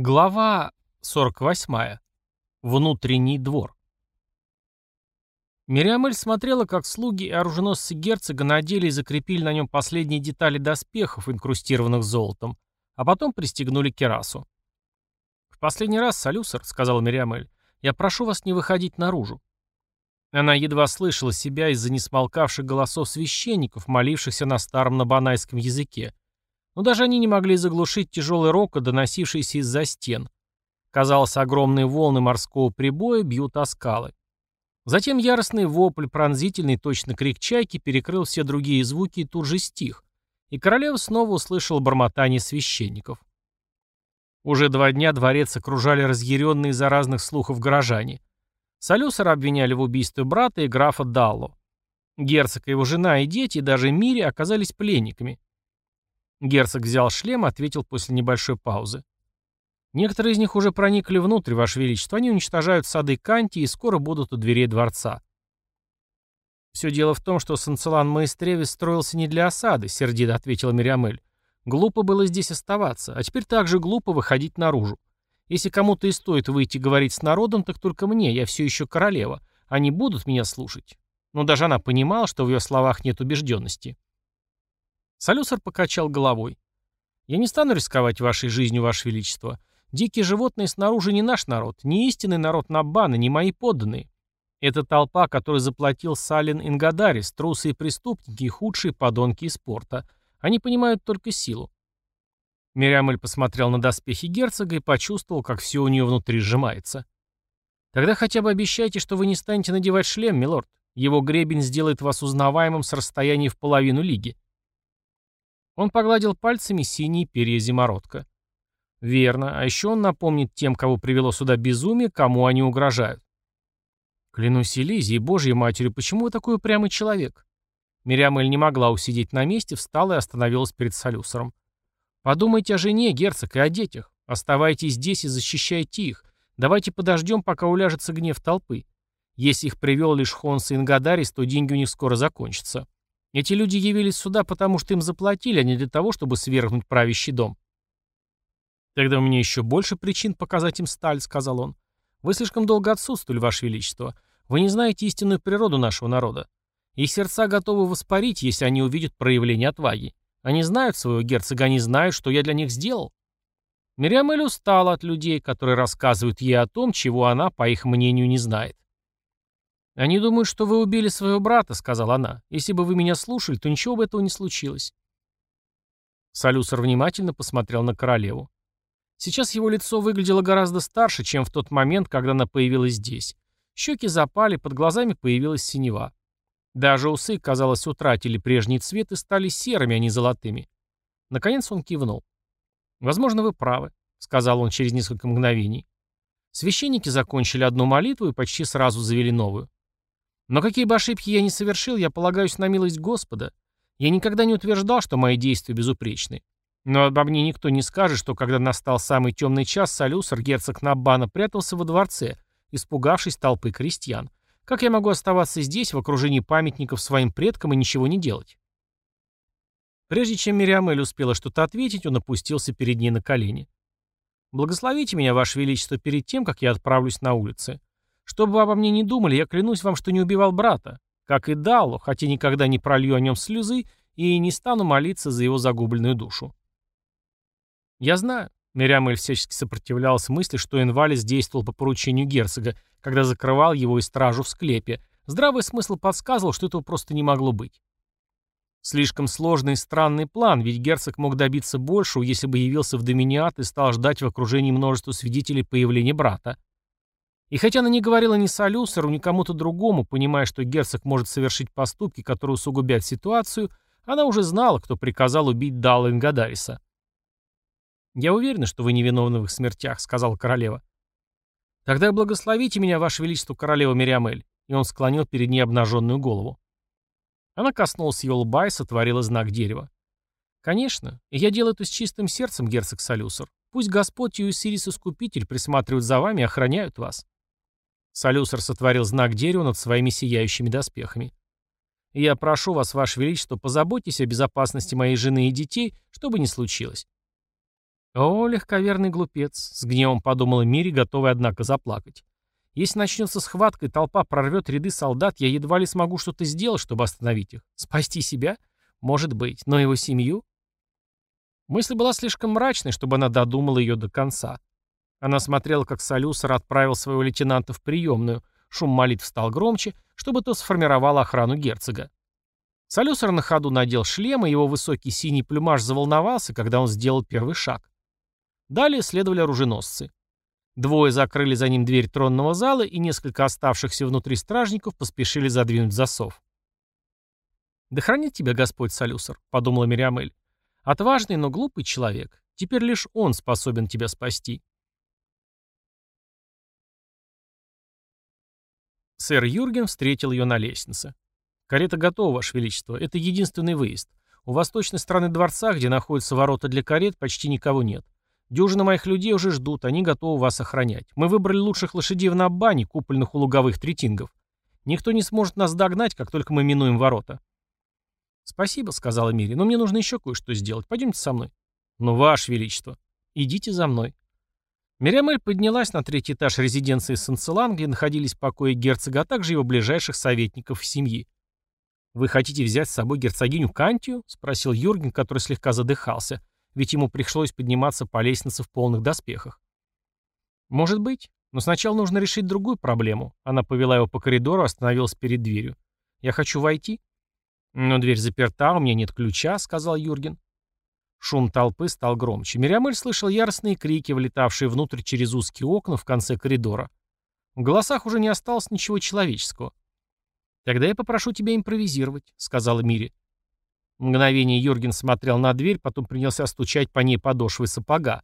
Глава 48. Внутренний двор. Мириамель смотрела, как слуги и оруженосцы герцога надели и закрепили на нем последние детали доспехов, инкрустированных золотом, а потом пристегнули керасу. «В последний раз, Салюсар», — сказал Мириамель, — «я прошу вас не выходить наружу». Она едва слышала себя из-за несмолкавших голосов священников, молившихся на старом набанайском языке, но даже они не могли заглушить тяжелый рокот, доносившийся из-за стен. Казалось, огромные волны морского прибоя бьют о скалы. Затем яростный вопль, пронзительный точно крик чайки, перекрыл все другие звуки и тут же стих, и королева снова услышала бормотание священников. Уже два дня дворец окружали разъяренные из-за разных слухов горожане. Солюсера обвиняли в убийстве брата и графа Далло. Герцог и его жена и дети, и даже Мири оказались пленниками. Герцог взял шлем и ответил после небольшой паузы. «Некоторые из них уже проникли внутрь, Ваше Величество. Они уничтожают сады Канти и скоро будут у дверей дворца». «Все дело в том, что Санцелан Маэстревис строился не для осады», — сердито ответила Мириамель. «Глупо было здесь оставаться, а теперь также глупо выходить наружу. Если кому-то и стоит выйти говорить с народом, так только мне, я все еще королева. Они будут меня слушать». Но даже она понимала, что в ее словах нет убежденности. Солюсар покачал головой. «Я не стану рисковать вашей жизнью, ваше величество. Дикие животные снаружи не наш народ, не истинный народ Наббана, не мои подданные. Это толпа, которую заплатил Салин Ингадарис, трусы и преступники худшие подонки из спорта. Они понимают только силу». Мириамель посмотрел на доспехи герцога и почувствовал, как все у нее внутри сжимается. «Тогда хотя бы обещайте, что вы не станете надевать шлем, милорд. Его гребень сделает вас узнаваемым с расстояния в половину лиги». Он погладил пальцами синие перья зимородка. Верно, а еще он напомнит тем, кого привело сюда безумие, кому они угрожают. Клянусь Элизией, Божьей матерью, почему вы такой упрямый человек? Мириамель не могла усидеть на месте, встала и остановилась перед Солюсером. Подумайте о жене, герцог, и о детях. Оставайтесь здесь и защищайте их. Давайте подождем, пока уляжется гнев толпы. Если их привел лишь Хонс и Ингадарис, то деньги у них скоро закончатся. Эти люди явились сюда, потому что им заплатили, а не для того, чтобы свергнуть правящий дом. «Тогда у меня еще больше причин показать им сталь», — сказал он. «Вы слишком долго отсутствовали, Ваше Величество. Вы не знаете истинную природу нашего народа. Их сердца готовы воспарить, если они увидят проявление отваги. Они знают своего герцога, они знают, что я для них сделал». Мириамель устала от людей, которые рассказывают ей о том, чего она, по их мнению, не знает. «Они думают, что вы убили своего брата», — сказала она. «Если бы вы меня слушали, то ничего бы этого не случилось». Салюсар внимательно посмотрел на королеву. Сейчас его лицо выглядело гораздо старше, чем в тот момент, когда она появилась здесь. Щеки запали, под глазами появилась синева. Даже усы, казалось, утратили прежний цвет и стали серыми, а не золотыми. Наконец он кивнул. «Возможно, вы правы», — сказал он через несколько мгновений. Священники закончили одну молитву и почти сразу завели новую. Но какие бы ошибки я ни совершил, я полагаюсь на милость Господа. Я никогда не утверждал, что мои действия безупречны. Но обо мне никто не скажет, что когда настал самый темный час, Солюсар, герцог Наббана, прятался во дворце, испугавшись толпы крестьян. Как я могу оставаться здесь, в окружении памятников своим предкам и ничего не делать? Прежде чем Мириамель успела что-то ответить, он опустился перед ней на колени. «Благословите меня, Ваше Величество, перед тем, как я отправлюсь на улицы. Что бы вы обо мне не думали, я клянусь вам, что не убивал брата, как и Далло, хотя никогда не пролью о нем слезы и не стану молиться за его загубленную душу. Я знаю, Мириамель всячески сопротивлялась мысли, что Энвалис действовал по поручению герцога, когда закрывал его и стражу в склепе. Здравый смысл подсказывал, что этого просто не могло быть. Слишком сложный и странный план, ведь герцог мог добиться большего, если бы явился в Доминиат и стал ждать в окружении множества свидетелей появления брата. И хотя она не говорила ни Солюсеру, ни кому-то другому, понимая, что герцог может совершить поступки, которые усугубят ситуацию, она уже знала, кто приказал убить Далла Ингадариса. «Я уверена, что вы невиновны в их смертях», — сказала королева. «Тогда благословите меня, ваше величество, королева Мириамель», и он склонил перед ней обнаженную голову. Она коснулась ее лба и сотворила знак дерева. «Конечно, я делаю это с чистым сердцем, герцог Солюсер. Пусть Господь и Усирис-Искупитель присматривают за вами и охраняют вас». Солюсер сотворил знак дерева над своими сияющими доспехами. «Я прошу вас, Ваше Величество, позаботьтесь о безопасности моей жены и детей, что бы ни случилось». О, легковерный глупец, с гневом подумала Мири, готовая, однако, заплакать. Если начнется схватка и толпа прорвет ряды солдат, я едва ли смогу что-то сделать, чтобы остановить их. Спасти себя? Может быть, но его семью? Мысль была слишком мрачной, чтобы она додумала ее до конца. Она смотрела, как Солюсер отправил своего лейтенанта в приемную. Шум молитв стал громче, чтобы то сформировал охрану герцога. Солюсер на ходу надел шлем, и его высокий синий плюмаж заволновался, когда он сделал первый шаг. Далее следовали оруженосцы. Двое закрыли за ним дверь тронного зала, и несколько оставшихся внутри стражников поспешили задвинуть засов. «Да хранит тебя Господь, Солюсер», — подумала Мириамель. «Отважный, но глупый человек. Теперь лишь он способен тебя спасти». Сэр Юрген встретил ее на лестнице. «Карета готова, Ваше Величество. Это единственный выезд. У восточной стороны дворца, где находятся ворота для карет, почти никого нет. Дюжина моих людей уже ждут, они готовы вас охранять. Мы выбрали лучших лошадей в Наббане, купленных у луговых третингов. Никто не сможет нас догнать, как только мы минуем ворота. «Спасибо», — сказала Мири, — «но мне нужно еще кое-что сделать. Пойдемте со мной». «Ну, Ваше Величество». «Идите за мной». Мириамель поднялась на третий этаж резиденции Санцелан, где находились покои герцога, а также его ближайших советников семьи. «Вы хотите взять с собой герцогиню Кантию?» — спросил Юрген, который слегка задыхался ведь ему пришлось подниматься по лестнице в полных доспехах. «Может быть. Но сначала нужно решить другую проблему». Она повела его по коридору, остановилась перед дверью. «Я хочу войти». «Но дверь заперта, у меня нет ключа», — сказал Юрген. Шум толпы стал громче. Мириамель слышал яростные крики, влетавшие внутрь через узкие окна в конце коридора. В голосах уже не осталось ничего человеческого. «Тогда я попрошу тебя импровизировать», — сказала Мири. Мгновение Юрген смотрел на дверь, потом принялся стучать по ней подошвой сапога.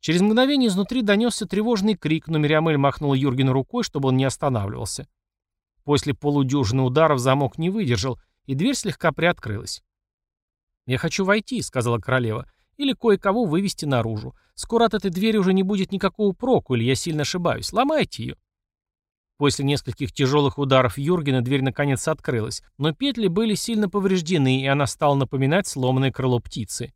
Через мгновение изнутри донесся тревожный крик, но Мириамель махнула Юргену рукой, чтобы он не останавливался. После полудюжины ударов замок не выдержал, и дверь слегка приоткрылась. «Я хочу войти», — сказала королева, — «или кое-кого вывести наружу. Скоро от этой двери уже не будет никакого проку, или я сильно ошибаюсь. Ломайте ее». После нескольких тяжелых ударов Юргена дверь наконец открылась, но петли были сильно повреждены, и она стала напоминать сломанное крыло птицы.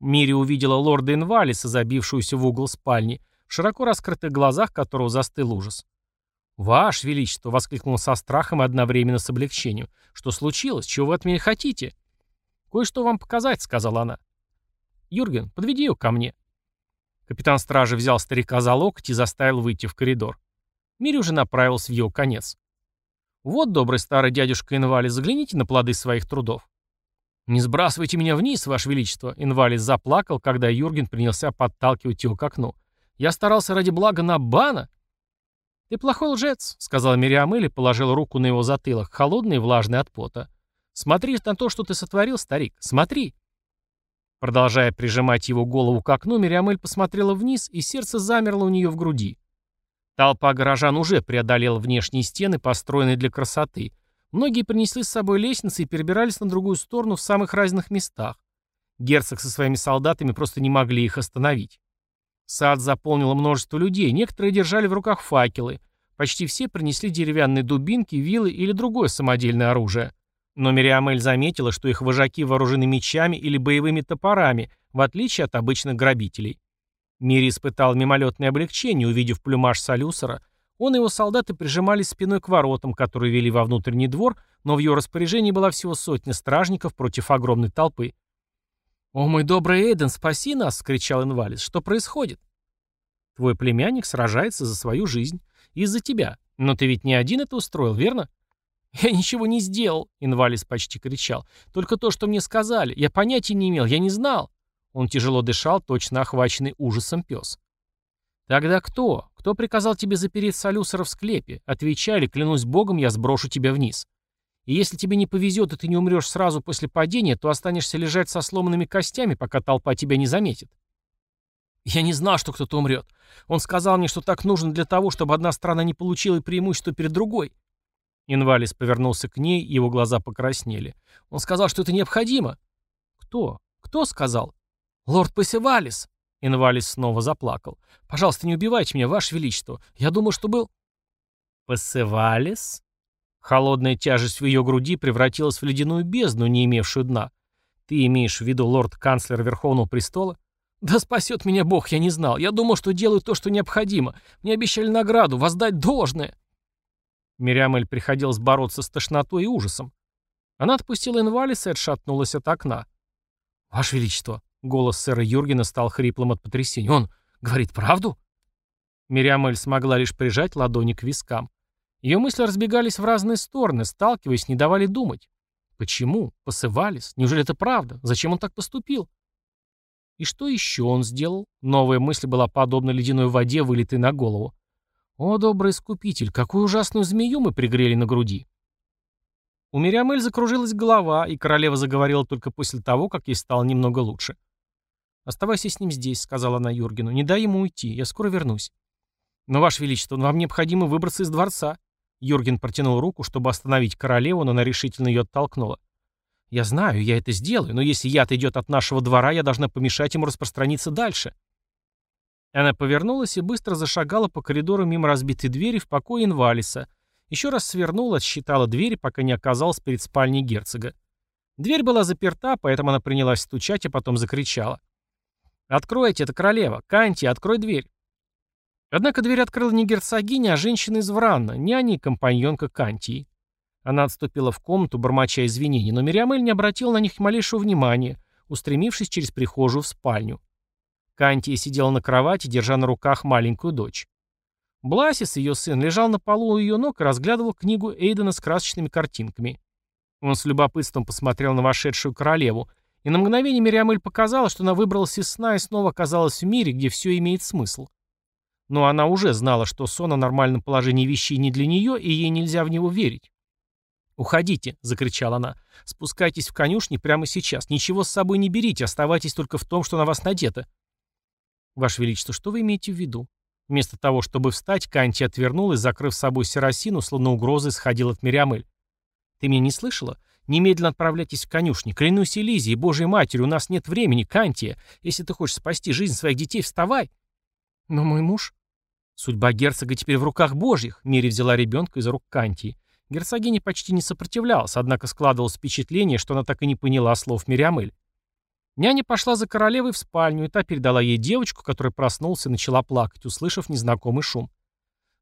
Мири увидела лорда Инвалиса, забившуюся в угол спальни, в широко раскрытых глазах которого застыл ужас. «Ваше Величество!» — воскликнул со страхом и одновременно с облегчением. «Что случилось? Чего вы от меня хотите?» «Кое-что вам показать», — сказала она. «Юрген, подведи ее ко мне». Капитан стражи взял старика за локоть и заставил выйти в коридор. Мири уже направился в его конец. «Вот, добрый старый дядюшка Инвалис, загляните на плоды своих трудов». «Не сбрасывайте меня вниз, Ваше Величество!» Инвалис заплакал, когда Юрген принялся подталкивать его к окну. «Я старался ради блага Набана!» «Ты плохой лжец», — сказала Мириам и положила руку на его затылок, холодный и влажный от пота. «Смотри на то, что ты сотворил, старик, смотри!» Продолжая прижимать его голову к окну, Мириамель посмотрела вниз, и сердце замерло у нее в груди. Толпа горожан уже преодолела внешние стены, построенные для красоты. Многие принесли с собой лестницы и перебирались на другую сторону в самых разных местах. Герцог со своими солдатами просто не могли их остановить. Сад заполнило множество людей, некоторые держали в руках факелы. Почти все принесли деревянные дубинки, вилы или другое самодельное оружие. Но Мириамель заметила, что их вожаки вооружены мечами или боевыми топорами, в отличие от обычных грабителей. Мири испытал мимолетное облегчение, увидев плюмаж Солюсера. Он и его солдаты прижимались спиной к воротам, которые вели во внутренний двор, но в ее распоряжении была всего сотня стражников против огромной толпы. «О, мой добрый Эйден, спаси нас!» — скричал Инвалис. «Что происходит?» «Твой племянник сражается за свою жизнь. Из-за тебя. Но ты ведь не один это устроил, верно?» «Я ничего не сделал», — Инвалис почти кричал. «Только то, что мне сказали. Я понятия не имел, я не знал». Он тяжело дышал, точно охваченный ужасом пес. «Тогда кто? Кто приказал тебе запереть Солюсера в склепе? Отвечай, или клянусь богом, я сброшу тебя вниз. И если тебе не повезет, и ты не умрешь сразу после падения, то останешься лежать со сломанными костями, пока толпа тебя не заметит». «Я не знал, что кто-то умрет. Он сказал мне, что так нужно для того, чтобы одна страна не получила преимущество перед другой». Инвалис повернулся к ней, его глаза покраснели. «Он сказал, что это необходимо». «Кто? Кто сказал?» «Лорд Пассивалис!» Инвалис снова заплакал. «Пожалуйста, не убивайте меня, Ваше Величество. Я думаю, что был...» «Пассивалис?» Холодная тяжесть в ее груди превратилась в ледяную бездну, не имевшую дна. «Ты имеешь в виду лорд-канцлер Верховного Престола?» «Да спасет меня Бог, я не знал. Я думал, что делаю то, что необходимо. Мне обещали награду, воздать должное». Мириамель приходилось бороться с тошнотой и ужасом. Она отпустила инвалиса и отшатнулась от окна. «Ваше Величество!» — голос сэра Юргена стал хриплым от потрясения. «Он говорит правду?» Мириамель смогла лишь прижать ладони к вискам. Ее мысли разбегались в разные стороны, сталкиваясь, не давали думать. Почему? Посывались? Неужели это правда? Зачем он так поступил? И что еще он сделал? Новая мысль была подобна ледяной воде, вылитой на голову. О, добрый искупитель, какую ужасную змею мы пригрели на груди. У Мириамель закружилась голова, и королева заговорила только после того, как ей стало немного лучше. «Оставайся с ним здесь», — сказала она Юргену. «Не дай ему уйти, я скоро вернусь». «Но, Ваше Величество, вам необходимо выбраться из дворца». Юрген протянул руку, чтобы остановить королеву, но она решительно ее оттолкнула. «Я знаю, я это сделаю, но если яд идет от нашего двора, я должна помешать ему распространиться дальше». Она повернулась и быстро зашагала по коридору мимо разбитой двери в покое инвалиса. Еще раз свернула, отсчитала двери, пока не оказалась перед спальней герцога. Дверь была заперта, поэтому она принялась стучать, а потом закричала. «Откройте, это королева! Канти, открой дверь!» Однако дверь открыла не герцогиня, а женщина из Вранна, няня и компаньонка Кантии. Она отступила в комнату, бормоча извинений, но Мириамель не обратила на них малейшего внимания, устремившись через прихожую в спальню. Кантия сидела на кровати, держа на руках маленькую дочь. Бласис, ее сын, лежал на полу у ее ног и разглядывал книгу Эйдена с красочными картинками. Он с любопытством посмотрел на вошедшую королеву, и на мгновение Мириамель показала, что она выбралась из сна и снова оказалась в мире, где все имеет смысл. Но она уже знала, что сон о нормальном положении вещей не для нее, и ей нельзя в него верить. «Уходите!» — закричала она. «Спускайтесь в конюшни прямо сейчас. Ничего с собой не берите, оставайтесь только в том, что на вас надето». «Ваше Величество, что вы имеете в виду?» Вместо того, чтобы встать, Канти отвернулась, закрыв собой Серосину, словно угрозой сходил от Мириамель. «Ты меня не слышала? Немедленно отправляйтесь в конюшни. Клянусь Элизией, Божьей Матерью, у нас нет времени, Кантия. Если ты хочешь спасти жизнь своих детей, вставай!» «Но мой муж...» Судьба герцога теперь в руках божьих. Мири взяла ребенка из рук Кантии. Герцогиня почти не сопротивлялась, однако складывалось впечатление, что она так и не поняла слов Мириамель. Няня пошла за королевой в спальню, и та передала ей девочку, которая проснулся и начала плакать, услышав незнакомый шум.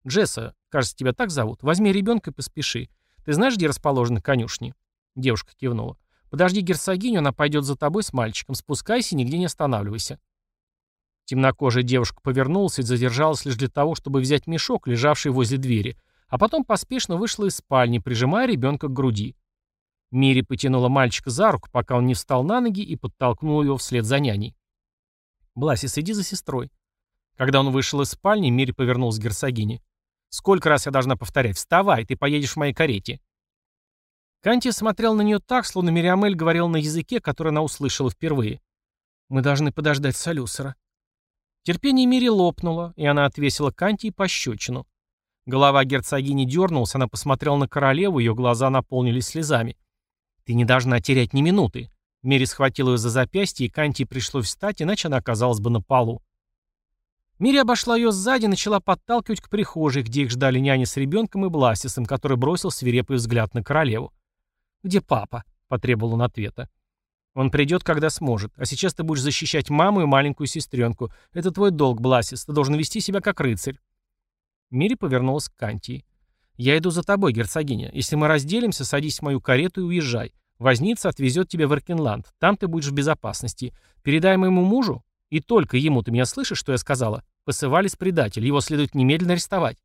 «Джесса, кажется, тебя так зовут. Возьми ребенка и поспеши. Ты знаешь, где расположены конюшни?» Девушка кивнула. «Подожди герцогиню, она пойдет за тобой с мальчиком. Спускайся и нигде не останавливайся». Темнокожая девушка повернулась и задержалась лишь для того, чтобы взять мешок, лежавший возле двери, а потом поспешно вышла из спальни, прижимая ребенка к груди. Мири потянула мальчика за руку, пока он не встал на ноги и подтолкнула его вслед за няней. «Бласис, иди за сестрой». Когда он вышел из спальни, Мири повернулась к герцогине. «Сколько раз я должна повторять? Вставай, ты поедешь в моей карете». Канти смотрел на нее так, словно Мириамель говорил на языке, который она услышала впервые. «Мы должны подождать Солюсера». Терпение Мири лопнуло, и она отвесила Канти пощечину. Голова герцогини дернулась, она посмотрела на королеву, ее глаза наполнились слезами. «Ты не должна терять ни минуты». Мири схватила ее за запястье, и Канти пришлось встать, иначе она оказалась бы на полу. Мири обошла ее сзади и начала подталкивать к прихожей, где их ждали няня с ребенком и Бласисом, который бросил свирепый взгляд на королеву. «Где папа?» — потребовал он ответа. Он придет, когда сможет. А сейчас ты будешь защищать маму и маленькую сестренку. Это твой долг, Бласис. Ты должен вести себя как рыцарь. Мири повернулась к Кантии. «Я иду за тобой, герцогиня. Если мы разделимся, садись в мою карету и уезжай. Возница отвезет тебя в Эркинланд. Там ты будешь в безопасности. Передай моему мужу, и только ему ты меня слышишь, что я сказала? Посывались предатель. Его следует немедленно арестовать».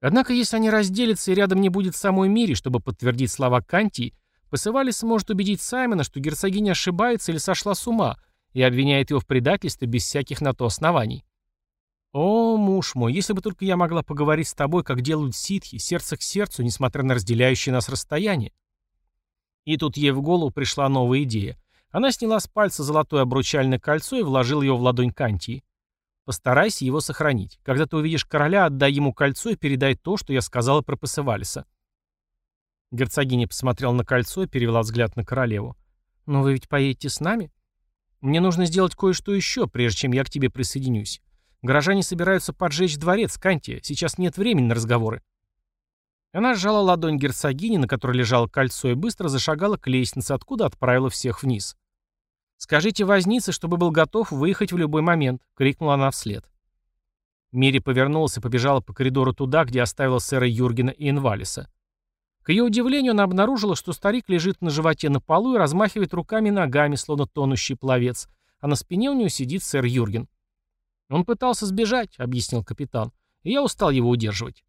Однако, если они разделятся и рядом не будет самой Мири, чтобы подтвердить слова Кантии, Посывалис сможет убедить Саймона, что герцогиня ошибается или сошла с ума, и обвиняет его в предательстве без всяких на то оснований. «О, муж мой, если бы только я могла поговорить с тобой, как делают ситхи, сердце к сердцу, несмотря на разделяющее нас расстояние». И тут ей в голову пришла новая идея. Она сняла с пальца золотое обручальное кольцо и вложила его в ладонь Кантии. «Постарайся его сохранить. Когда ты увидишь короля, отдай ему кольцо и передай то, что я сказала про Пасывалиса». Герцогиня посмотрела на кольцо и перевела взгляд на королеву. «Но вы ведь поедете с нами? Мне нужно сделать кое-что еще, прежде чем я к тебе присоединюсь. Горожане собираются поджечь дворец, Кантия. Сейчас нет времени на разговоры». Она сжала ладонь герцогини, на которой лежало кольцо, и быстро зашагала к лестнице, откуда отправила всех вниз. «Скажите вознице, чтобы был готов выехать в любой момент», — крикнула она вслед. Мири повернулась и побежала по коридору туда, где оставила сэра Юргена и Инвалиса. К ее удивлению, она обнаружила, что старик лежит на животе на полу и размахивает руками и ногами, словно тонущий пловец, а на спине у нее сидит сэр Юрген. «Он пытался сбежать», — объяснил капитан, — «и я устал его удерживать.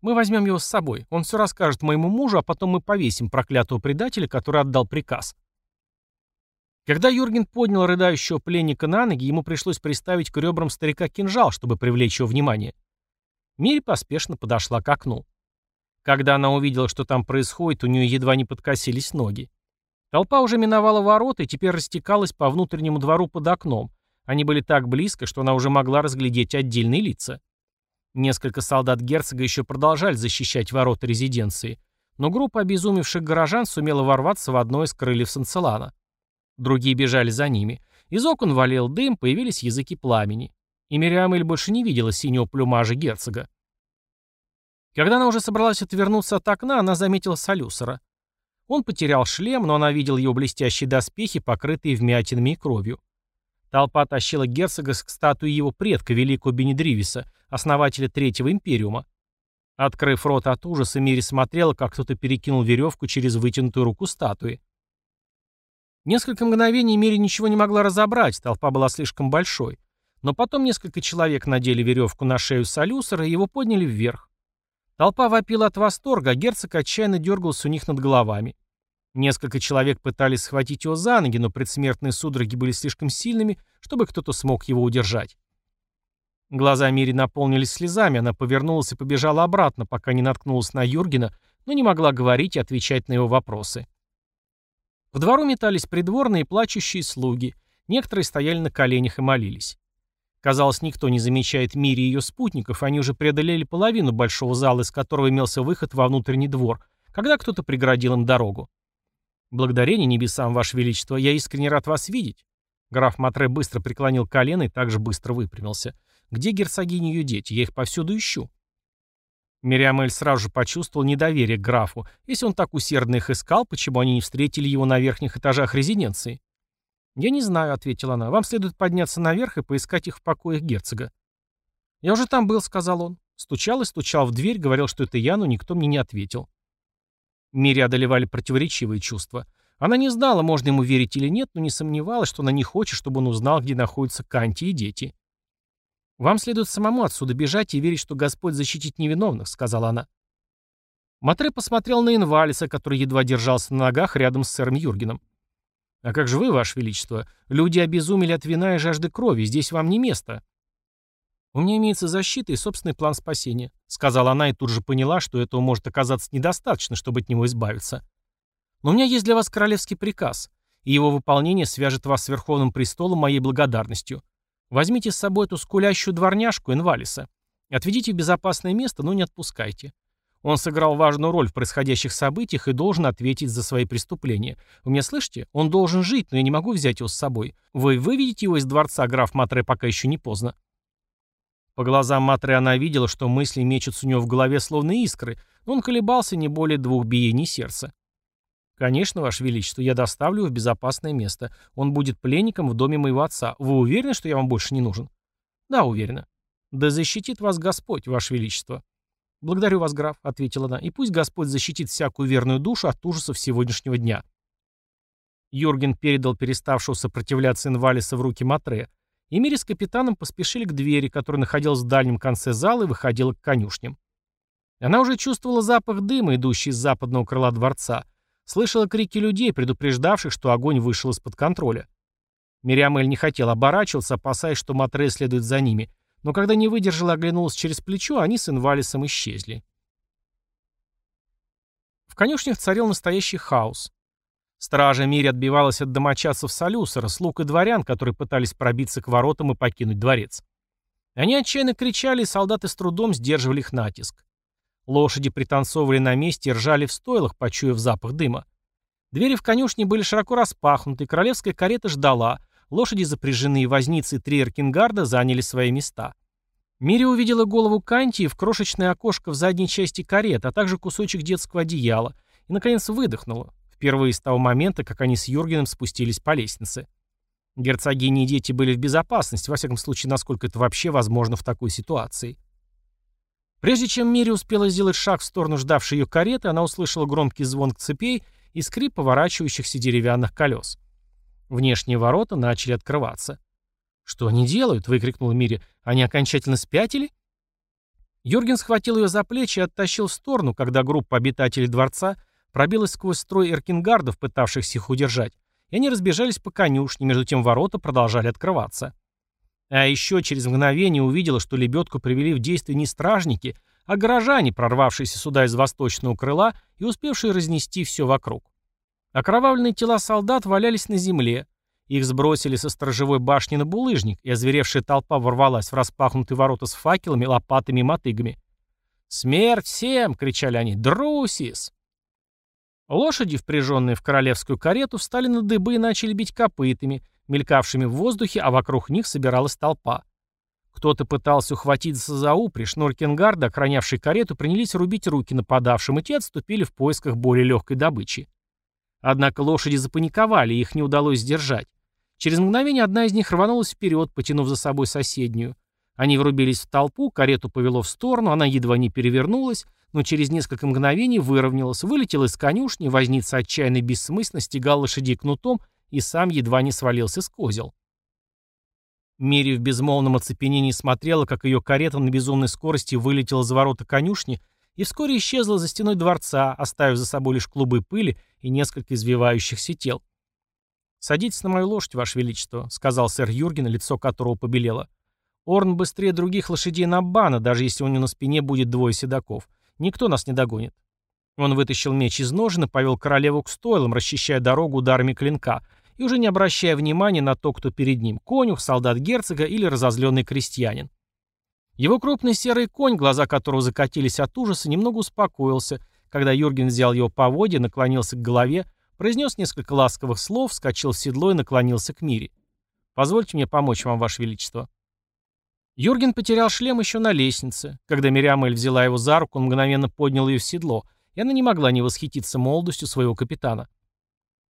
Мы возьмем его с собой, он все расскажет моему мужу, а потом мы повесим проклятого предателя, который отдал приказ». Когда Юрген поднял рыдающего пленника на ноги, ему пришлось приставить к ребрам старика кинжал, чтобы привлечь его внимание. Мири поспешно подошла к окну. Когда она увидела, что там происходит, у нее едва не подкосились ноги. Толпа уже миновала ворота и теперь растекалась по внутреннему двору под окном. Они были так близко, что она уже могла разглядеть отдельные лица. Несколько солдат герцога еще продолжали защищать ворота резиденции, но группа обезумевших горожан сумела ворваться в одно из крыльев Санцелана. Другие бежали за ними. Из окон валил дым, появились языки пламени. И Мириамель больше не видела синего плюмажа герцога. Когда она уже собралась отвернуться от окна, она заметила Солюсера. Он потерял шлем, но она видела его блестящие доспехи, покрытые вмятинами и кровью. Толпа тащила герцога к статуе его предка, великого Бенедривиса, основателя Третьего Империума. Открыв рот от ужаса, Мири смотрела, как кто-то перекинул веревку через вытянутую руку статуи. Несколько мгновений Мири ничего не могла разобрать, толпа была слишком большой. Но потом несколько человек надели веревку на шею Солюсера и его подняли вверх. Толпа вопила от восторга, а герцог отчаянно дергался у них над головами. Несколько человек пытались схватить его за ноги, но предсмертные судороги были слишком сильными, чтобы кто-то смог его удержать. Глаза Мири наполнились слезами, она повернулась и побежала обратно, пока не наткнулась на Юргена, но не могла говорить и отвечать на его вопросы. По двору метались придворные плачущие слуги. Некоторые стояли на коленях и молились. Казалось, никто не замечает Мири и ее спутников, они уже преодолели половину большого зала, из которого имелся выход во внутренний двор, когда кто-то преградил им дорогу. «Благодарение небесам, Ваше Величество, я искренне рад вас видеть». Граф Матре быстро преклонил колено и также быстро выпрямился. «Где герцогиня и ее дети? Я их повсюду ищу». Мириамель сразу же почувствовал недоверие к графу. Если он так усердно их искал, почему они не встретили его на верхних этажах резиденции? «Я не знаю», — ответила она. «Вам следует подняться наверх и поискать их в покоях герцога». «Я уже там был», — сказал он. Стучал и стучал в дверь, говорил, что это я, но никто мне не ответил. Мире одолевали противоречивые чувства. Она не знала, можно ему верить или нет, но не сомневалась, что она не хочет, чтобы он узнал, где находятся Канти и дети. «Вам следует самому отсюда бежать и верить, что Господь защитит невиновных», — сказала она. Матре посмотрел на Инвалиса, который едва держался на ногах рядом с сэром Юргеном. «А как же вы, Ваше Величество? Люди обезумели от вина и жажды крови, здесь вам не место». «У меня имеется защита и собственный план спасения», — сказала она и тут же поняла, что этого может оказаться недостаточно, чтобы от него избавиться. «Но у меня есть для вас королевский приказ, и его выполнение свяжет вас с Верховным Престолом моей благодарностью. Возьмите с собой эту скулящую дворняжку Инвалиса. Отведите в безопасное место, но не отпускайте. Он сыграл важную роль в происходящих событиях и должен ответить за свои преступления. Вы меня слышите? Он должен жить, но я не могу взять его с собой. Вы выведете его из дворца, граф Матре, пока еще не поздно. По глазам Матре она видела, что мысли мечутся у него в голове словно искры, но он колебался не более двух биений сердца. «Конечно, Ваше Величество, я доставлю его в безопасное место. Он будет пленником в доме моего отца. Вы уверены, что я вам больше не нужен?» «Да, уверена». «Да защитит вас Господь, Ваше Величество». «Благодарю вас, граф», — ответила она, — «и пусть Господь защитит всякую верную душу от ужасов сегодняшнего дня». Юрген передал переставшего сопротивляться Инвалиса в руки Матре, и Мири с капитаном поспешили к двери, которая находилась в дальнем конце зала и выходила к конюшням. Она уже чувствовала запах дыма, идущий из западного крыла дворца — Слышала крики людей, предупреждавших, что огонь вышел из-под контроля. Мириамель не хотела оборачиваться, опасаясь, что Матре следует за ними, но когда не выдержала оглянулась через плечо, они с Инвалисом исчезли. В конюшнях царил настоящий хаос. Стража Мири отбивалась от домочадцев Солюсера, слуг и дворян, которые пытались пробиться к воротам и покинуть дворец. Они отчаянно кричали, и солдаты с трудом сдерживали их натиск. Лошади пританцовывали на месте и ржали в стойлах, почуяв запах дыма. Двери в конюшне были широко распахнуты, королевская карета ждала, лошади запряженные возницы три Эркингарда заняли свои места. Мири увидела голову Кантии в крошечное окошко в задней части кареты, а также кусочек детского одеяла, и, наконец, выдохнула, впервые с того момента, как они с Юргеном спустились по лестнице. Герцогини и дети были в безопасности, во всяком случае, насколько это вообще возможно в такой ситуации. Прежде чем Мири успела сделать шаг в сторону ждавшей ее кареты, она услышала громкий звон цепей и скрип поворачивающихся деревянных колес. Внешние ворота начали открываться. «Что они делают?» — выкрикнула Мири. «Они окончательно спятили?» Юрген схватил ее за плечи и оттащил в сторону, когда группа обитателей дворца пробилась сквозь строй эркингардов, пытавшихся их удержать, и они разбежались по конюшне, между тем ворота продолжали открываться. А еще через мгновение увидела, что лебедку привели в действие не стражники, а горожане, прорвавшиеся сюда из восточного крыла и успевшие разнести все вокруг. Окровавленные тела солдат валялись на земле. Их сбросили со сторожевой башни на булыжник, и озверевшая толпа ворвалась в распахнутые ворота с факелами, лопатами и мотыгами. «Смерть всем!» — кричали они. «Друсис!» Лошади, впряженные в королевскую карету, встали на дыбы и начали бить копытами, мелькавшими в воздухе, а вокруг них собиралась толпа. Кто-то пытался ухватиться за упряжь, но Ркенгарды, охранявшие карету, принялись рубить руки нападавшим, и те отступили в поисках более легкой добычи. Однако лошади запаниковали, и их не удалось сдержать. Через мгновение одна из них рванулась вперед, потянув за собой соседнюю. Они врубились в толпу, карету повело в сторону, она едва не перевернулась, но через несколько мгновений выровнялась, вылетела из конюшни, возница отчаянной бессмысленно стегал лошадей кнутом и сам едва не свалился с козел. Мири в безмолвном оцепенении смотрела, как ее карета на безумной скорости вылетела за ворота конюшни и вскоре исчезла за стеной дворца, оставив за собой лишь клубы пыли и несколько извивающихся тел. «Садитесь на мою лошадь, Ваше Величество», — сказал сэр Юрген, лицо которого побелело. «Орн быстрее других лошадей на бана, даже если у него на спине будет двое седаков. Никто нас не догонит. Он вытащил меч из ножен и повел королеву к стойлам, расчищая дорогу ударами клинка, и уже не обращая внимания на то, кто перед ним, конюх, солдат герцога или разозленный крестьянин. Его крупный серый конь, глаза которого закатились от ужаса, немного успокоился, когда Юрген взял его поводья, наклонился к голове, произнес несколько ласковых слов, вскочил в седло и наклонился к Мире. «Позвольте мне помочь вам, Ваше Величество». Юрген потерял шлем еще на лестнице. Когда Мириамель взяла его за руку, он мгновенно поднял ее в седло, и она не могла не восхититься молодостью своего капитана.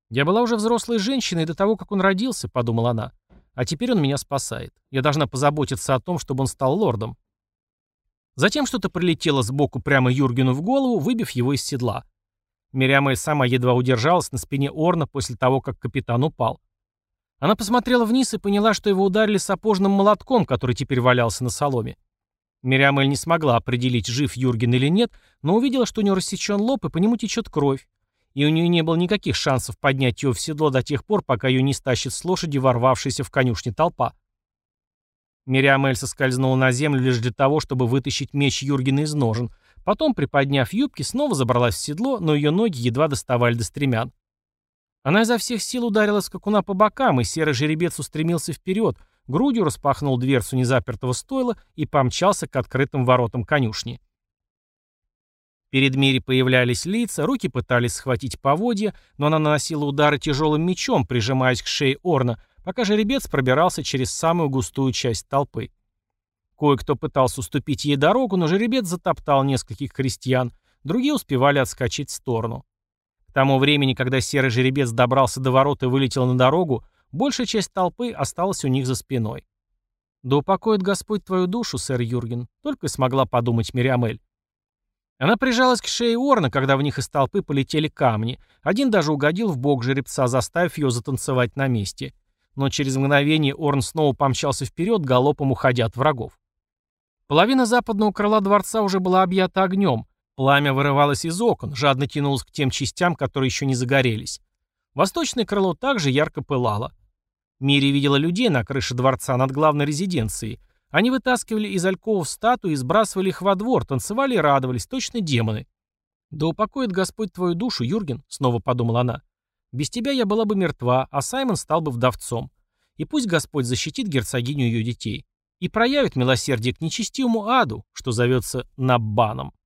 «Я была уже взрослой женщиной до того, как он родился», — подумала она. «А теперь он меня спасает. Я должна позаботиться о том, чтобы он стал лордом». Затем что-то прилетело сбоку прямо Юргену в голову, выбив его из седла. Мириамель сама едва удержалась на спине Орна после того, как капитан упал. Она посмотрела вниз и поняла, что его ударили сапожным молотком, который теперь валялся на соломе. Мириамель не смогла определить, жив Юрген или нет, но увидела, что у него рассечен лоб и по нему течет кровь. И у нее не было никаких шансов поднять ее в седло до тех пор, пока ее не стащит с лошади ворвавшаяся в конюшне толпа. Мириамель соскользнула на землю лишь для того, чтобы вытащить меч Юргена из ножен. Потом, приподняв юбки, снова забралась в седло, но ее ноги едва доставали до стремян. Она изо всех сил ударила скакуна по бокам, и серый жеребец устремился вперед, грудью распахнул дверцу незапертого стойла и помчался к открытым воротам конюшни. Перед Мири появлялись лица, руки пытались схватить поводья, но она наносила удары тяжелым мечом, прижимаясь к шее Орна, пока жеребец пробирался через самую густую часть толпы. Кое-кто пытался уступить ей дорогу, но жеребец затоптал нескольких крестьян, другие успевали отскочить в сторону тому времени, когда серый жеребец добрался до ворот и вылетел на дорогу, большая часть толпы осталась у них за спиной. «Да упокоит Господь твою душу, сэр Юрген», — только и смогла подумать Мириамель. Она прижалась к шее Орна, когда в них из толпы полетели камни. Один даже угодил в бок жеребца, заставив ее затанцевать на месте. Но через мгновение Орн снова помчался вперед, галопом уходя от врагов. Половина западного крыла дворца уже была объята огнем, Пламя вырывалось из окон, жадно тянулось к тем частям, которые еще не загорелись. Восточное крыло также ярко пылало. Мири видела людей на крыше дворца над главной резиденцией. Они вытаскивали из альковов статуи и сбрасывали их во двор, танцевали и радовались, точно демоны. «Да упокоит Господь твою душу, Юрген», — снова подумала она. «Без тебя я была бы мертва, а Саймон стал бы вдовцом. И пусть Господь защитит герцогиню ее детей и проявит милосердие к нечестивому аду, что зовется Наббаном».